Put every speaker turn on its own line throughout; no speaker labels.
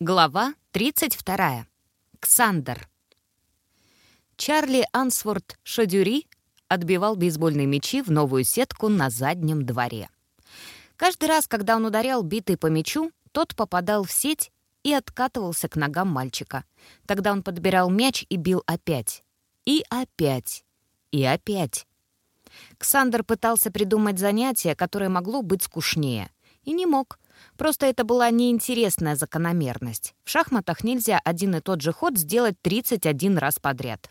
Глава 32. Ксандер. Чарли Ансворт Шадюри отбивал бейсбольные мячи в новую сетку на заднем дворе. Каждый раз, когда он ударял битой по мячу, тот попадал в сеть и откатывался к ногам мальчика. Тогда он подбирал мяч и бил опять. И опять. И опять. Ксандер пытался придумать занятие, которое могло быть скучнее. И не мог. Просто это была неинтересная закономерность. В шахматах нельзя один и тот же ход сделать 31 раз подряд.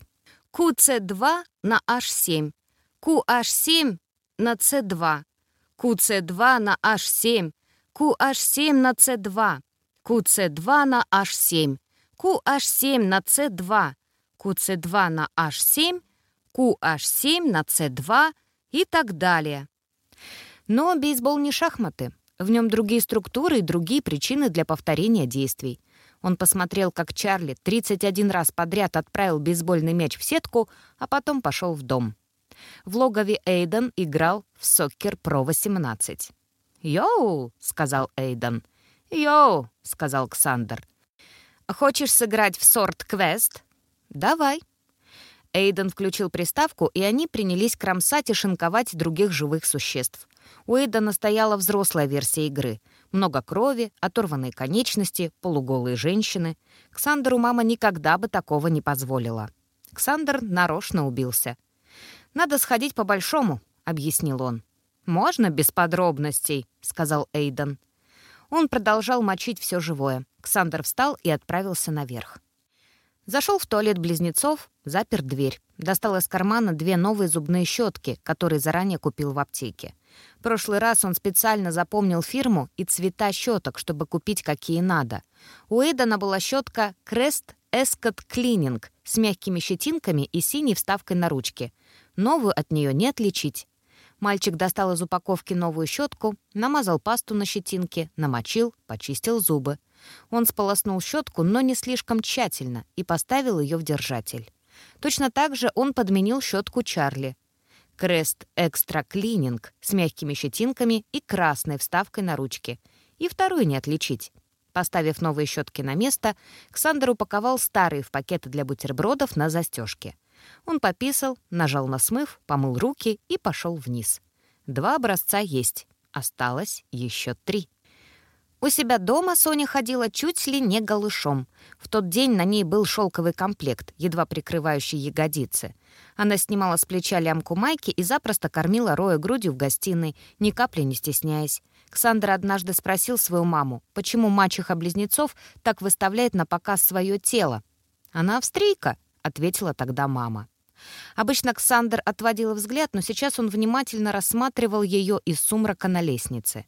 QC2 на H7. QH7 на C2. QC2 на H7. QH7 на C2. QC2 на H7. QH7 на C2. QC2 на H7. QH7 на C2 и так далее. Но бейсбол не шахматы. В нем другие структуры и другие причины для повторения действий. Он посмотрел, как Чарли 31 раз подряд отправил бейсбольный мяч в сетку, а потом пошел в дом. В логове Эйден играл в Soccer Pro 18. «Йоу!» — сказал Эйден. «Йоу!» — сказал Ксандер. «Хочешь сыграть в Sword Quest?» «Давай». Эйден включил приставку, и они принялись кромсать и шинковать других живых существ. У Эйдена стояла взрослая версия игры. Много крови, оторванные конечности, полуголые женщины. Ксандеру мама никогда бы такого не позволила. Ксандер нарочно убился. «Надо сходить по-большому», — объяснил он. «Можно без подробностей», — сказал Эйден. Он продолжал мочить все живое. Ксандер встал и отправился наверх. Зашел в туалет близнецов, запер дверь. Достал из кармана две новые зубные щетки, которые заранее купил в аптеке. Прошлый раз он специально запомнил фирму и цвета щеток, чтобы купить какие надо. У Эйдана была щетка Crest Escot Cleaning с мягкими щетинками и синей вставкой на ручке. Новую от нее не отличить. Мальчик достал из упаковки новую щетку, намазал пасту на щетинке, намочил, почистил зубы. Он сполоснул щетку, но не слишком тщательно, и поставил ее в держатель. Точно так же он подменил щетку Чарли. Крест Экстра Клининг с мягкими щетинками и красной вставкой на ручке. И вторую не отличить. Поставив новые щетки на место, Ксандер упаковал старые в пакеты для бутербродов на застежке. Он пописал, нажал на смыв, помыл руки и пошел вниз. Два образца есть. Осталось еще три. У себя дома Соня ходила чуть ли не голышом. В тот день на ней был шелковый комплект, едва прикрывающий ягодицы. Она снимала с плеча лямку майки и запросто кормила Роя грудью в гостиной, ни капли не стесняясь. Ксандр однажды спросил свою маму, почему мачеха-близнецов так выставляет на показ свое тело. «Она австрийка», — ответила тогда мама. Обычно Ксандр отводил взгляд, но сейчас он внимательно рассматривал ее из сумрака на лестнице.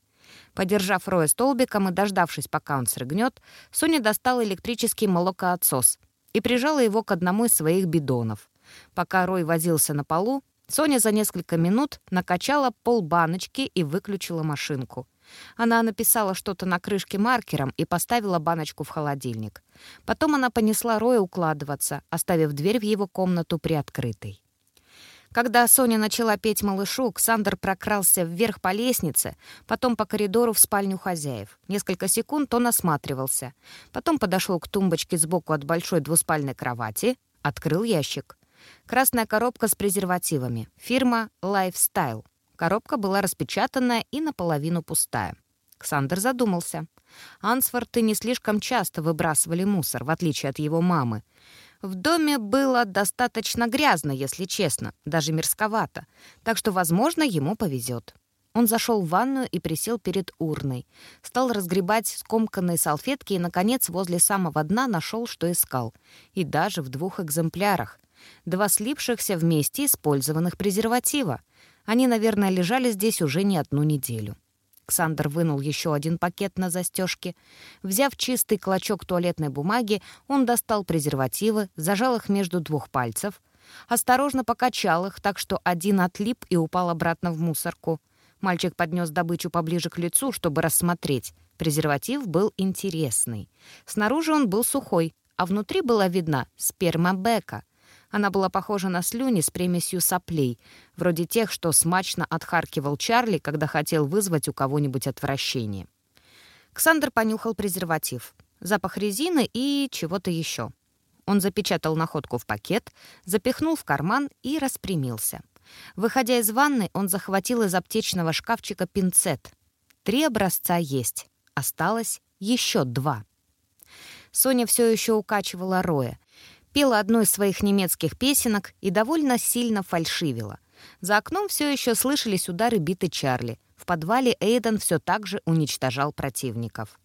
Подержав Роя столбиком и дождавшись, пока он срыгнет, Соня достала электрический молокоотсос и прижала его к одному из своих бидонов. Пока Рой возился на полу, Соня за несколько минут накачала полбаночки и выключила машинку. Она написала что-то на крышке маркером и поставила баночку в холодильник. Потом она понесла Роя укладываться, оставив дверь в его комнату приоткрытой. Когда Соня начала петь малышу, Ксандр прокрался вверх по лестнице, потом по коридору в спальню хозяев. Несколько секунд он осматривался. Потом подошел к тумбочке сбоку от большой двуспальной кровати, открыл ящик. Красная коробка с презервативами. Фирма Lifestyle. Коробка была распечатанная и наполовину пустая. Ксандр задумался. Ансфорты не слишком часто выбрасывали мусор, в отличие от его мамы. В доме было достаточно грязно, если честно, даже мерзковато, так что, возможно, ему повезет. Он зашел в ванную и присел перед урной. Стал разгребать скомканные салфетки и, наконец, возле самого дна нашел, что искал. И даже в двух экземплярах. Два слипшихся вместе использованных презерватива. Они, наверное, лежали здесь уже не одну неделю. Александр вынул еще один пакет на застежке. Взяв чистый клочок туалетной бумаги, он достал презервативы, зажал их между двух пальцев, осторожно покачал их, так что один отлип и упал обратно в мусорку. Мальчик поднес добычу поближе к лицу, чтобы рассмотреть. Презерватив был интересный. Снаружи он был сухой, а внутри была видна сперма Бека. Она была похожа на слюни с примесью соплей, вроде тех, что смачно отхаркивал Чарли, когда хотел вызвать у кого-нибудь отвращение. Ксандр понюхал презерватив. запах резины и чего-то еще. Он запечатал находку в пакет, запихнул в карман и распрямился. Выходя из ванны, он захватил из аптечного шкафчика пинцет. Три образца есть. Осталось еще два. Соня все еще укачивала Роя. Пела одну из своих немецких песенок и довольно сильно фальшивила. За окном все еще слышались удары биты Чарли. В подвале Эйден все так же уничтожал противников.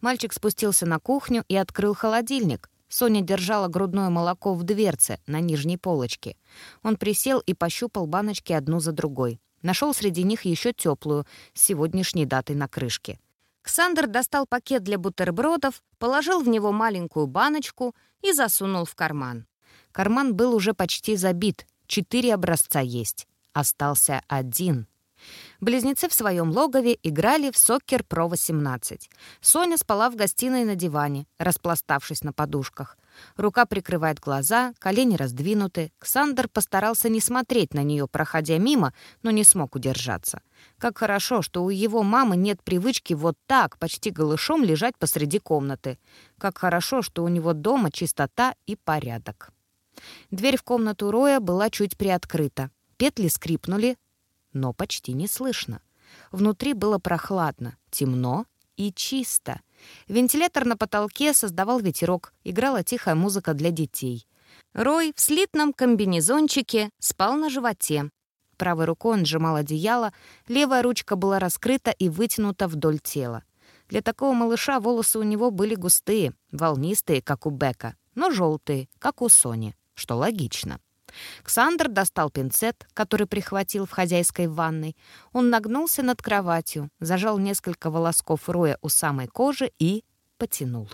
Мальчик спустился на кухню и открыл холодильник. Соня держала грудное молоко в дверце на нижней полочке. Он присел и пощупал баночки одну за другой. Нашел среди них еще теплую, с сегодняшней датой на крышке. Ксандр достал пакет для бутербродов, положил в него маленькую баночку и засунул в карман. Карман был уже почти забит, четыре образца есть. Остался один. Близнецы в своем логове играли в Сокер Про 18. Соня спала в гостиной на диване, распластавшись на подушках. Рука прикрывает глаза, колени раздвинуты. Ксандр постарался не смотреть на нее, проходя мимо, но не смог удержаться. Как хорошо, что у его мамы нет привычки вот так, почти голышом, лежать посреди комнаты. Как хорошо, что у него дома чистота и порядок. Дверь в комнату Роя была чуть приоткрыта. Петли скрипнули, но почти не слышно. Внутри было прохладно, темно и чисто. Вентилятор на потолке создавал ветерок, играла тихая музыка для детей. Рой в слитном комбинезончике спал на животе. Правой рукой он сжимал одеяло, левая ручка была раскрыта и вытянута вдоль тела. Для такого малыша волосы у него были густые, волнистые, как у Бека, но желтые, как у Сони, что логично. Ксандр достал пинцет, который прихватил в хозяйской ванной. Он нагнулся над кроватью, зажал несколько волосков роя у самой кожи и потянул.